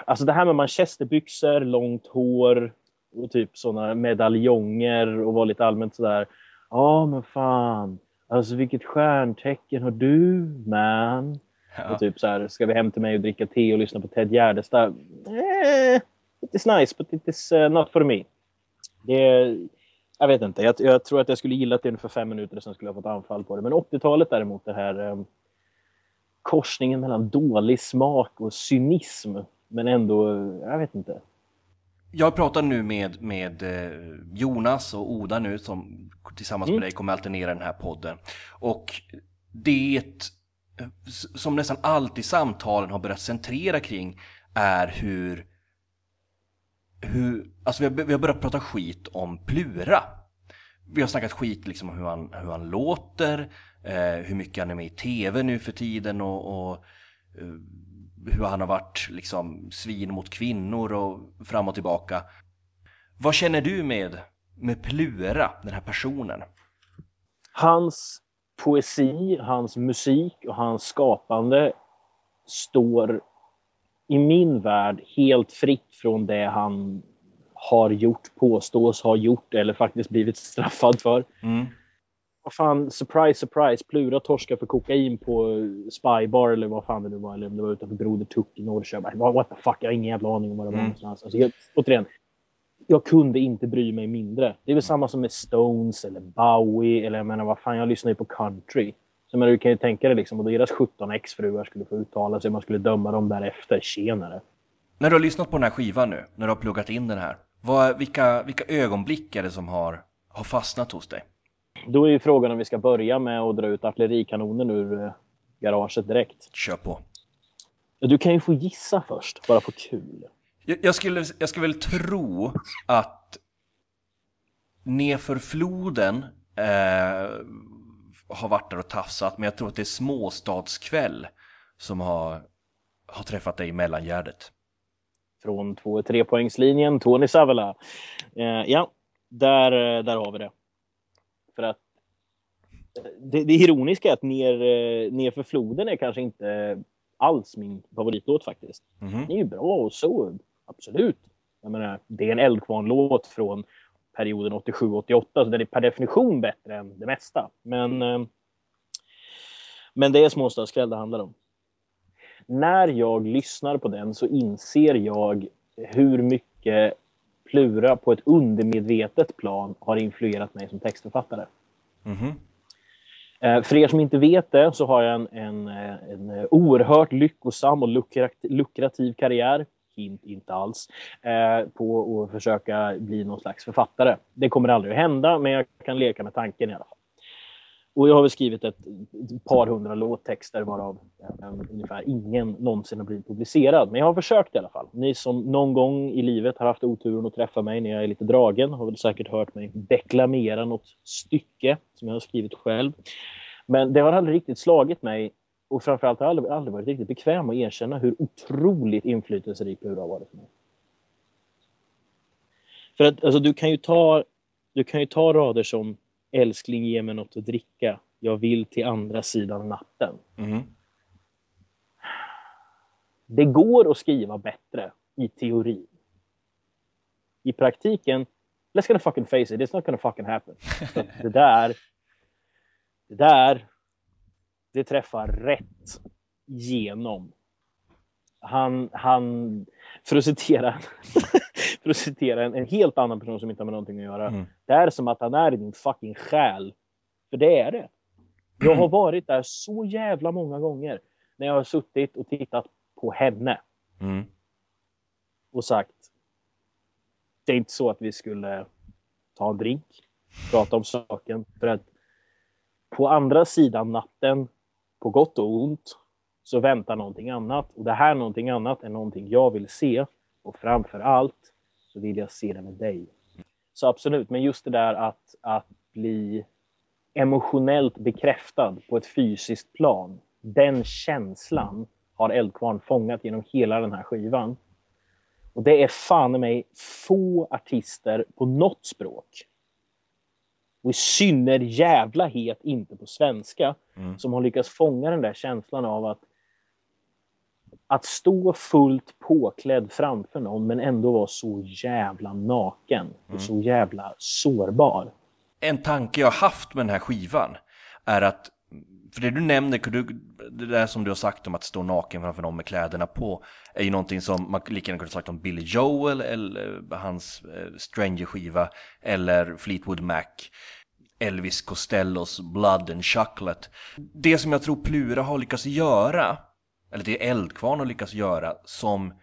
Alltså det här med manchesterbyxor, långt hår och typ sådana medaljonger och vara lite allmänt sådär. Ja, men fan. Alltså vilket stjärntecken har du, man? Ja. Och typ så här, ska vi hem till mig och dricka te och lyssna på Ted Gärdestad? Eh, it is nice, but it is uh, not for me. Det, jag vet inte. Jag, jag, tror att jag skulle gilla det för fem minuter och sen skulle jag fått anfall på det. Men 80-talet däremot, det här um, korsningen mellan dålig smak och cynism. Men ändå, jag vet inte. Jag pratar nu med, med eh, Jonas och Oda nu som tillsammans mm. med dig kommer alternera den här podden. Och det som nästan alltid samtalen har börjat centrera kring är hur hur, alltså vi har, vi har börjat prata skit om Plura. Vi har snackat skit liksom om hur han, hur han låter, eh, hur mycket han är med i tv nu för tiden och, och eh, hur han har varit liksom svin mot kvinnor och fram och tillbaka. Vad känner du med, med Plura, den här personen? Hans poesi, hans musik och hans skapande står i min värld helt fritt från det han har gjort, påstås ha gjort eller faktiskt blivit straffad för. Mm. Vad fan, surprise, surprise, Plura torskar för kokain på Spybar eller vad fan det nu var, eller om det var utanför Broder Tuck i Norrköping. What the fuck, jag har ingen jävla aning om var det var mm. någonstans. Alltså, jag, återigen, jag kunde inte bry mig mindre. Det är väl samma som med Stones eller Bowie eller jag menar vad fan, jag lyssnar ju på country. Så men du kan ju tänka dig liksom, och deras 17 exfruar skulle få uttala sig, man skulle döma dem därefter. Tjenare! När du har lyssnat på den här skivan nu, när du har pluggat in den här, vad, vilka, vilka ögonblick är det som har, har fastnat hos dig? Då är ju frågan om vi ska börja med att dra ut artillerikanonen ur eh, garaget direkt. Kör på! Du kan ju få gissa först, bara på kul. Jag, jag skulle, jag skulle väl tro att Nerför floden eh, har varit där och tafsat men jag tror att det är småstadskväll som har, har träffat dig i mellangärdet. Från 2-3 poängslinjen, Tony Savela. Eh, ja, där, där har vi det. För att det, det ironiska är att ner, ner för floden är kanske inte alls min favoritlåt faktiskt. Mm -hmm. Det är ju bra och så, absolut. Jag menar, det är en Eldkvarn-låt från perioden 87-88 så den är per definition bättre än det mesta. Men, eh, men det är småstadskväll det handlar om. När jag lyssnar på den så inser jag hur mycket Plura på ett undermedvetet plan har influerat mig som textförfattare. Mm -hmm. För er som inte vet det så har jag en, en, en oerhört lyckosam och lukrativ karriär inte alls, eh, på att försöka bli någon slags författare. Det kommer aldrig att hända, men jag kan leka med tanken i alla fall. Och jag har väl skrivit ett, ett par hundra låttexter varav um, ungefär ingen någonsin har blivit publicerad. Men jag har försökt i alla fall. Ni som någon gång i livet har haft oturen att träffa mig när jag är lite dragen har väl säkert hört mig deklamera något stycke som jag har skrivit själv. Men det har aldrig riktigt slagit mig och framförallt har jag aldrig, aldrig varit riktigt bekväm att erkänna hur otroligt inflytelserik Plura har varit för mig. För att alltså, du kan ju ta du kan ju ta rader som älskling ge mig något att dricka. Jag vill till andra sidan natten. Mm. Det går att skriva bättre i teorin. I praktiken, let's gonna fucking face it, it's not gonna fucking happen. det där, det där det träffar rätt genom. Han, han för att citera, för att citera en, en, helt annan person som inte har med någonting att göra. Mm. Det är som att han är i din fucking själ. För det är det. Jag har varit där så jävla många gånger när jag har suttit och tittat på henne. Mm. Och sagt. Det är inte så att vi skulle ta en drink, prata om saken. För att på andra sidan natten, på gott och ont, så väntar någonting annat. Och det här någonting annat är någonting jag vill se. Och framför allt så vill jag se det med dig. Så absolut, men just det där att, att bli emotionellt bekräftad på ett fysiskt plan. Den känslan har Eldkvarn fångat genom hela den här skivan. Och det är fan i mig få artister på något språk och i synnerhet jävla het inte på svenska mm. som har lyckats fånga den där känslan av att att stå fullt påklädd framför någon men ändå vara så jävla naken och mm. så jävla sårbar. En tanke jag haft med den här skivan är att för det du nämner, det där som du har sagt om att stå naken framför någon med kläderna på är ju någonting som man lika gärna kunde sagt om Billy Joel eller hans eh, Stranger-skiva eller Fleetwood Mac. Elvis Costellos Blood and Chocolate. Det som jag tror Plura har lyckats göra eller det Eldkvarn har lyckats göra som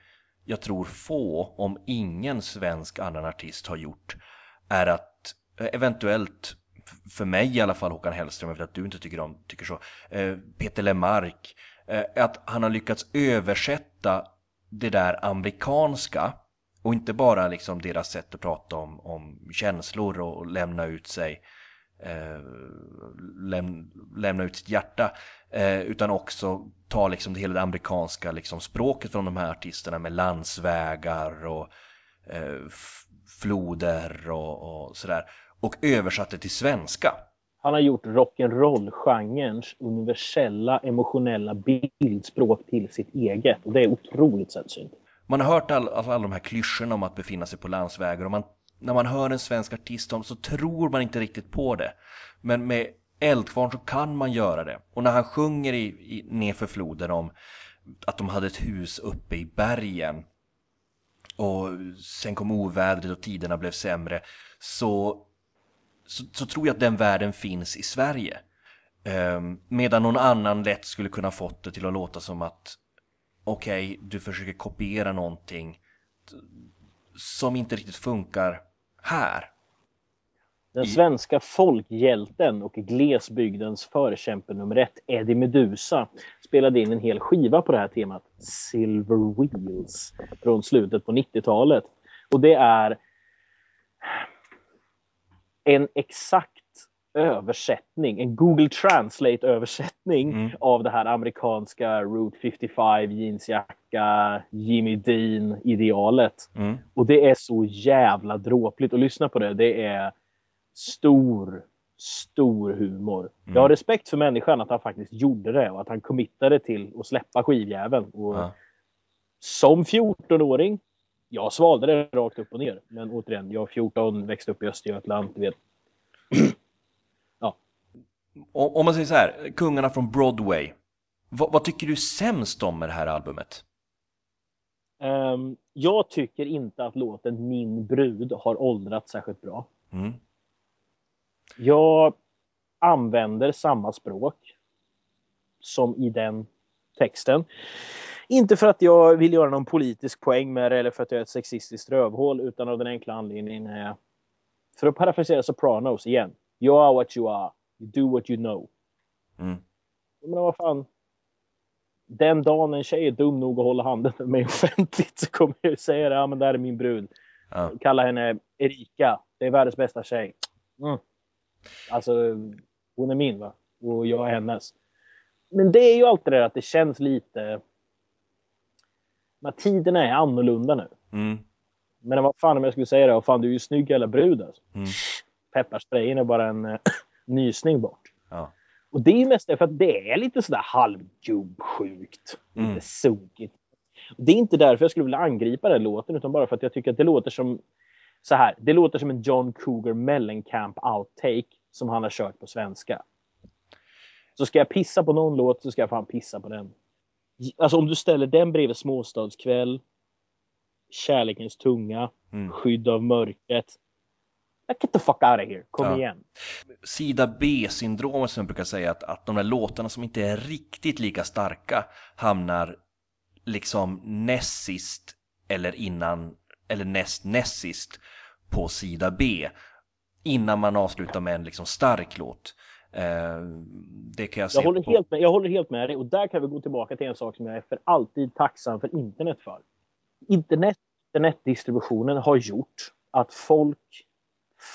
jag tror få, om ingen svensk annan artist har gjort, är att eh, eventuellt för mig i alla fall Håkan Hellström, jag vet att du inte tycker, om, tycker så, eh, Peter Lemark, eh, att han har lyckats översätta det där amerikanska och inte bara liksom deras sätt att prata om, om känslor och lämna ut sig eh, läm, lämna ut sitt hjärta eh, utan också ta liksom det hela det amerikanska liksom språket från de här artisterna med landsvägar och eh, floder och, och sådär och översatt det till svenska. Han har gjort rock'n'roll-genrens universella emotionella bildspråk till sitt eget och det är otroligt sällsynt. Man har hört alla all, all de här klyschorna om att befinna sig på landsvägar och man när man hör en svensk artist om så tror man inte riktigt på det. Men med Eldkvarn så kan man göra det. Och när han sjunger i, i Nerför floden om att de hade ett hus uppe i bergen och sen kom ovädret och tiderna blev sämre så, så, så tror jag att den världen finns i Sverige. Um, medan någon annan lätt skulle kunna fått det till att låta som att okej, okay, du försöker kopiera någonting som inte riktigt funkar här. Den svenska folkhjälten och glesbygdens förkämpe nummer ett, Eddie Medusa, spelade in en hel skiva på det här temat, Silver Wheels, från slutet på 90-talet. Och det är en exakt översättning, en Google Translate-översättning mm. av det här amerikanska Route 55, jeansjacka, Jimmy Dean-idealet. Mm. Och det är så jävla dråpligt att lyssna på det. Det är stor, stor humor. Mm. Jag har respekt för människan att han faktiskt gjorde det och att han committade till att släppa skivjäveln. Och ja. Som 14-åring, jag svalde det rakt upp och ner. Men återigen, jag är 14, växte upp i Östergötland, vet. Om man säger så här, kungarna från Broadway. Vad, vad tycker du sämst om med det här albumet? Um, jag tycker inte att låten Min brud har åldrats särskilt bra. Mm. Jag använder samma språk som i den texten. Inte för att jag vill göra någon politisk poäng med det eller för att jag är ett sexistiskt rövhål utan av den enkla anledningen för att parafrasera Sopranos igen. You are what you are. You do what you know. Mm. Men vad fan. Den dagen en tjej är dum nog att hålla handen med mig offentligt så kommer jag säga det. Ja, men där är min brud. Ja. Kalla henne Erika. Det är världens bästa tjej. Mm. Alltså, hon är min va? Och jag är hennes. Men det är ju alltid det att det känns lite... Men tiderna är annorlunda nu. Mm. Men vad fan om jag skulle säga det? Fan, du är ju snygg jävla brud alltså. Mm. Pepparsprayen är bara en nysning bort. Ja. Och det är mest för att det är lite sådär halvgubbsjukt. Mm. Lite sunkigt. Det är inte därför jag skulle vilja angripa den låten utan bara för att jag tycker att det låter som så här. Det låter som en John Cougar Mellencamp outtake som han har kört på svenska. Så ska jag pissa på någon låt så ska jag fan pissa på den. Alltså om du ställer den bredvid Småstadskväll, Kärlekens tunga, Mm. Skydd av mörkret. Get the fuck out of here, kom Ja. igen. Sida B-syndromet som jag brukar säga att, att de där låtarna som inte är riktigt lika starka hamnar liksom näst sist eller innan eller näst näst sist på sida B innan man avslutar med en liksom stark låt. Eh, det kan jag se Jag håller, på. helt med, jag håller helt med dig och där kan vi gå tillbaka till en sak som jag är för alltid tacksam för internet för. Internet, internetdistributionen har gjort att folk,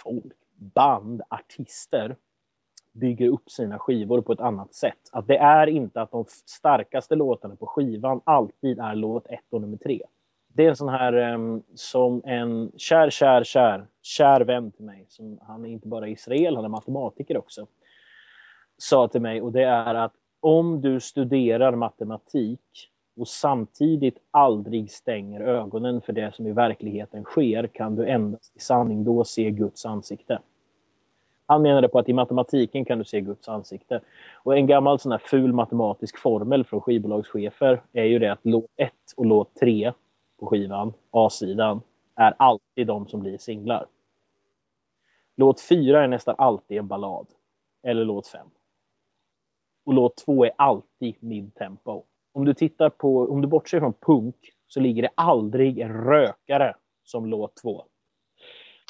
folk, band, artister bygger upp sina skivor på ett annat sätt. Att det är inte att de starkaste låtarna på skivan alltid är låt ett och nummer tre. Det är en sån här um, som en kär, kär, kär, kär vän till mig. Som, han är inte bara Israel, han är matematiker också sa till mig och det är att om du studerar matematik och samtidigt aldrig stänger ögonen för det som i verkligheten sker kan du endast i sanning då se Guds ansikte. Han menade på att i matematiken kan du se Guds ansikte. Och en gammal sån här ful matematisk formel från skivbolagschefer är ju det att låt 1 och låt 3 på skivan, A-sidan, är alltid de som blir singlar. Låt 4 är nästan alltid en ballad. Eller låt 5. Och låt 2 är alltid mid-tempo. Om du tittar på, om du bortser från punk så ligger det aldrig en rökare som låt 2.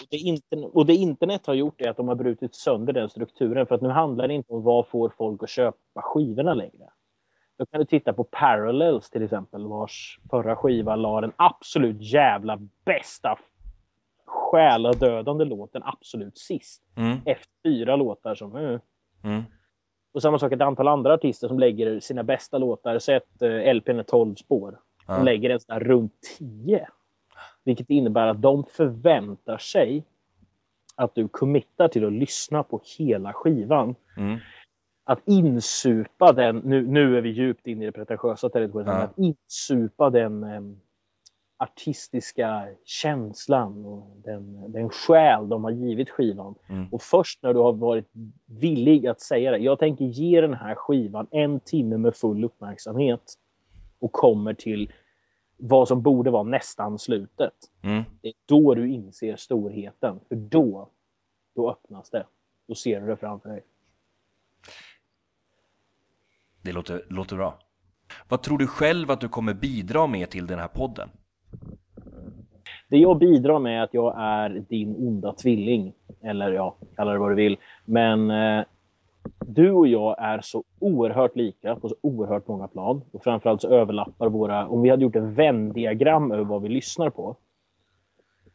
Och det, internet, och det internet har gjort är att de har brutit sönder den strukturen för att nu handlar det inte om vad får folk att köpa skivorna längre. Då kan du titta på Parallels till exempel vars förra skiva la den absolut jävla bästa själadödande låten absolut sist. Mm, Efter fyra låtar som eh, mm, och samma sak ett antal andra artister som lägger sina bästa låtar, så ett eh, LPn är 12 spår. ja. De lägger en sån här runt 10. Vilket innebär att de förväntar sig att du committar till att lyssna på hela skivan. Mm, Att insupa den, nu, nu är vi djupt inne i det pretentiösa territoriet, Ja. att insupa den eh, artistiska känslan och den, den själ de har givit skivan. mm, Och först när du har varit villig att säga det. Jag tänker ge den här skivan en timme med full uppmärksamhet. Och kommer till vad som borde vara nästan slutet. mm. Det är då du inser storheten. För då, då öppnas det. Då ser du det framför dig. Det låter, låter bra. Vad tror du själv att du kommer bidra med till den här podden? Det jag bidrar med är att jag är din onda tvilling. Eller ja, kalla det vad du vill. Men eh, du och jag är så oerhört lika på så oerhört många plan. Och framförallt så överlappar våra... Om vi hade gjort ett vändiagram över vad vi lyssnar på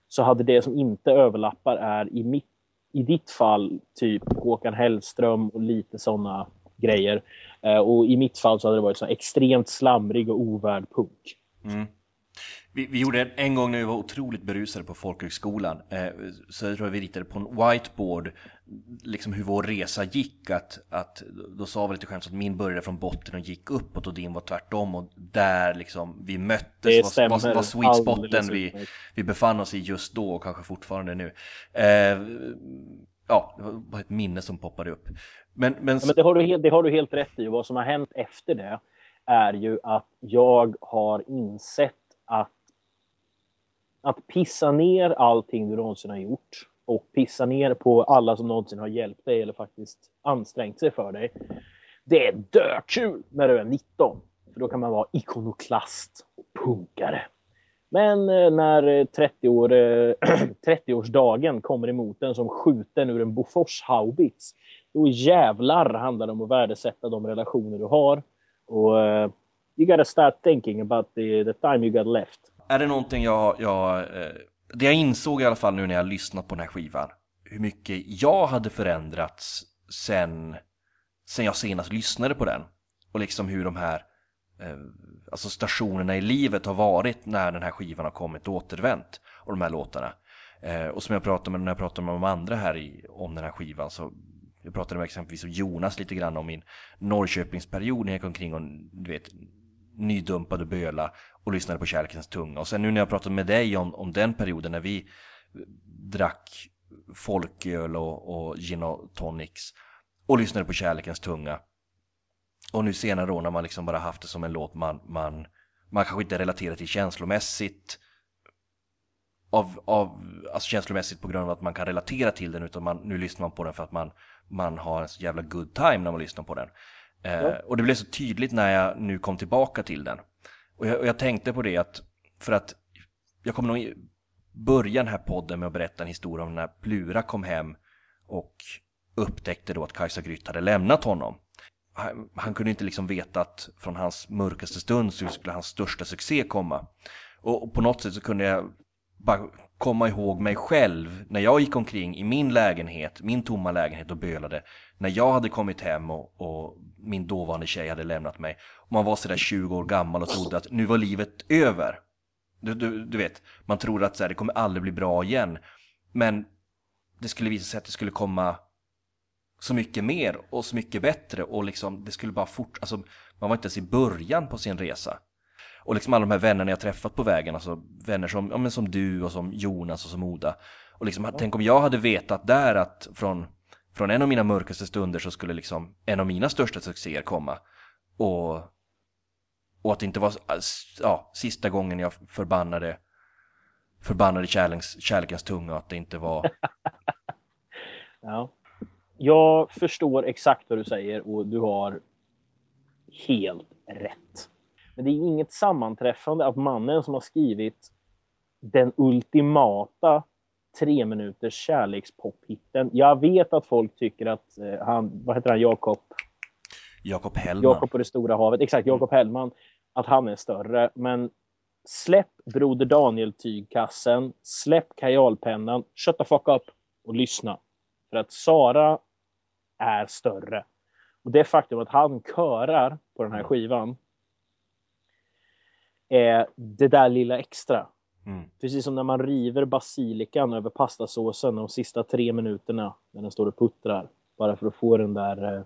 så hade det som inte överlappar är i, mitt, i ditt fall typ Håkan Hellström och lite sådana grejer. Eh, och i mitt fall så hade det varit så extremt slamrig och ovärd punk. Mm. Vi, vi gjorde en, gång när vi var otroligt berusade på folkhögskolan eh, så jag tror jag vi ritade på en whiteboard liksom hur vår resa gick att, att då sa vi lite skämt att min började från botten och gick uppåt och din var tvärtom och där liksom vi möttes var, var, var sweet spoten vi, vi befann oss i just då och kanske fortfarande nu eh, ja, det var ett minne som poppade upp men, men, Ja, men det, har du helt, det har du helt rätt i. Vad som har hänt efter det är ju att jag har insett att att pissa ner allting du någonsin har gjort och pissa ner på alla som någonsin har hjälpt dig eller faktiskt ansträngt sig för dig. Det är dökul när du är 19. För då kan man vara ikonoklast och punkare. Men eh, när eh, 30 år, eh, 30-årsdagen kommer emot en som skjuten ur en Bofors haubits då jävlar handlar det om att värdesätta de relationer du har. Och uh, you gotta start thinking about the, the time you got left. Är det någonting jag, jag eh, det jag insåg i alla fall nu när jag lyssnat på den här skivan hur mycket jag hade förändrats sen, sen jag senast lyssnade på den? Och liksom hur de här eh, alltså stationerna i livet har varit när den här skivan har kommit och återvänt och de här låtarna. Eh, och som jag pratade med när jag pratade med de andra här i, om den här skivan så jag pratade med exempelvis Jonas lite grann om min Norrköpingsperiod när jag gick omkring och du vet nydumpade böla och lyssnade på Kärlekens tunga. Och sen nu när jag pratade med dig om, om den perioden när vi drack folköl och, och gin och tonics och lyssnade på Kärlekens tunga Och nu senare då när man liksom bara haft det som en låt man, man, man kanske inte relaterar till känslomässigt av, av, alltså känslomässigt på grund av att man kan relatera till den utan man, nu lyssnar man på den för att man, man har en så jävla good time när man lyssnar på den. Eh, Ja. och det blev så tydligt när jag nu kom tillbaka till den. Och jag, och jag tänkte på det att, för att jag kommer nog börja den här podden med att berätta en historia om när Plura kom hem och upptäckte då att Kajsa Grytt hade lämnat honom. Han, han kunde inte liksom veta att från hans mörkaste stund så skulle hans största succé komma. Och, och på något sätt så kunde jag bara komma ihåg mig själv när jag gick omkring i min lägenhet, min tomma lägenhet och bölade. När jag hade kommit hem och, och min dåvarande tjej hade lämnat mig. Och man var sådär 20 år gammal och trodde att nu var livet över. Du, du, du vet, man trodde att så här, det kommer aldrig bli bra igen. Men det skulle visa sig att det skulle komma så mycket mer och så mycket bättre och liksom det skulle bara fort, alltså man var inte ens i början på sin resa. Och liksom alla de här vännerna jag träffat på vägen, alltså vänner som, ja, men som du och som Jonas och som Oda. Och liksom, tänk om jag hade vetat där att från, från en av mina mörkaste stunder så skulle liksom en av mina största succéer komma. Och, och att det inte var ja, sista gången jag förbannade förbannade kärleks, kärlekens tunga och att det inte var Ja. Jag förstår exakt vad du säger och du har helt rätt. Men det är inget sammanträffande att mannen som har skrivit den ultimata tre minuters kärlekspophitten. Jag vet att folk tycker att eh, han, vad heter han, Jakob? Jakob Hellman. Jakob på det stora havet. Exakt, Jakob Hellman. Att han är större. Men släpp Broder Daniel-tygkassen. Släpp kajalpennan. Shut the fuck up och lyssna. För att Sara är större. Och det faktum att han körar på den här skivan är det där lilla extra. Mm. Precis som när man river basilikan över pastasåsen de sista tre minuterna när den står och puttrar. Bara för att få den där eh,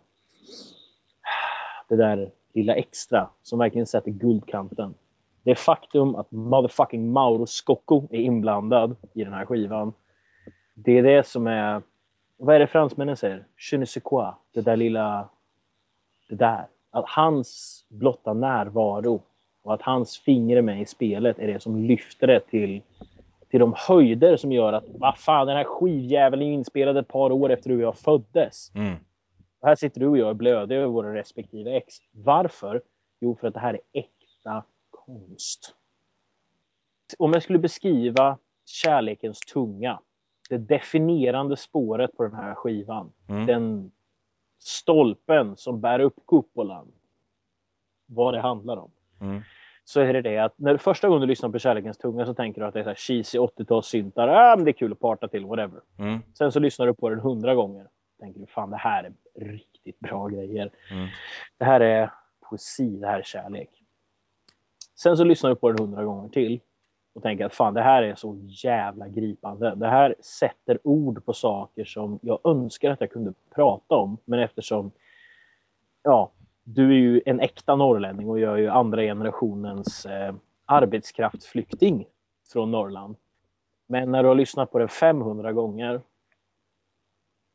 det där lilla extra som verkligen sätter guldkanten. Det faktum att motherfucking Mauro Scocco är inblandad i den här skivan. Det är det som är... Vad är det fransmännen säger? Je ne sais quoi. Det där lilla... Det där. Att hans blotta närvaro och att hans finger är med i spelet är det som lyfter det till, till de höjder som gör att vad fan, den här skivjäveln är inspelad ett par år efter du och jag föddes. Mm. Och här sitter du och jag och blöder över våra respektive ex. Varför? Jo, för att det här är äkta konst. Om jag skulle beskriva kärlekens tunga, det definierande spåret på den här skivan, Mm. den stolpen som bär upp kupolan, vad det handlar om, Mm. Så är det det att när du första gången du lyssnar på Kärlekens tunga så tänker du att det är så här cheesy 80-talssyntar, ah, men det är kul att parta till, whatever. Mm. Sen så lyssnar du på den hundra gånger. Tänker du fan det här är riktigt bra grejer. Mm. Det här är poesi, det här är kärlek. Sen så lyssnar du på den hundra gånger till och tänker att fan det här är så jävla gripande. Det här sätter ord på saker som jag önskar att jag kunde prata om. Men eftersom ja, du är ju en äkta norrlänning och jag är ju andra generationens eh, arbetskraftsflykting från Norrland. Men när du har lyssnat på den 500 gånger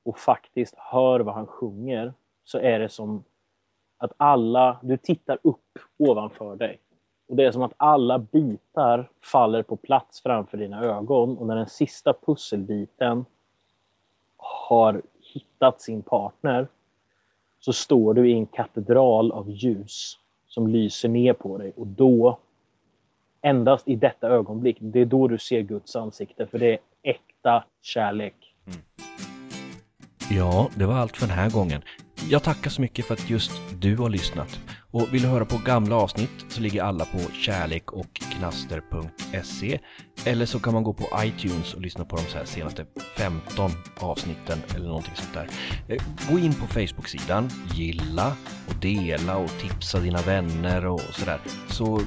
och faktiskt hör vad han sjunger så är det som att alla, du tittar upp ovanför dig. Och det är som att alla bitar faller på plats framför dina ögon och när den sista pusselbiten har hittat sin partner så står du i en katedral av ljus som lyser ner på dig och då endast i detta ögonblick, det är då du ser Guds ansikte för det är äkta kärlek. Mm. Ja, det var allt för den här gången. Jag tackar så mycket för att just du har lyssnat. Och vill du höra på gamla avsnitt så ligger alla på kärlekochknaster.se eller så kan man gå på iTunes och lyssna på de så här senaste 15 avsnitten eller någonting sånt där. Eh, gå in på Facebook-sidan, gilla och dela och tipsa dina vänner och sådär. Så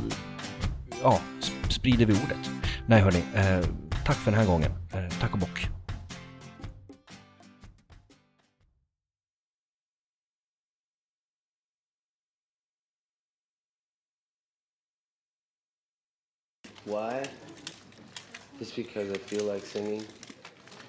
ja, sprider vi ordet. Nej hörni, eh, tack för den här gången. Eh, tack och bock. Why? Just because I feel like singing.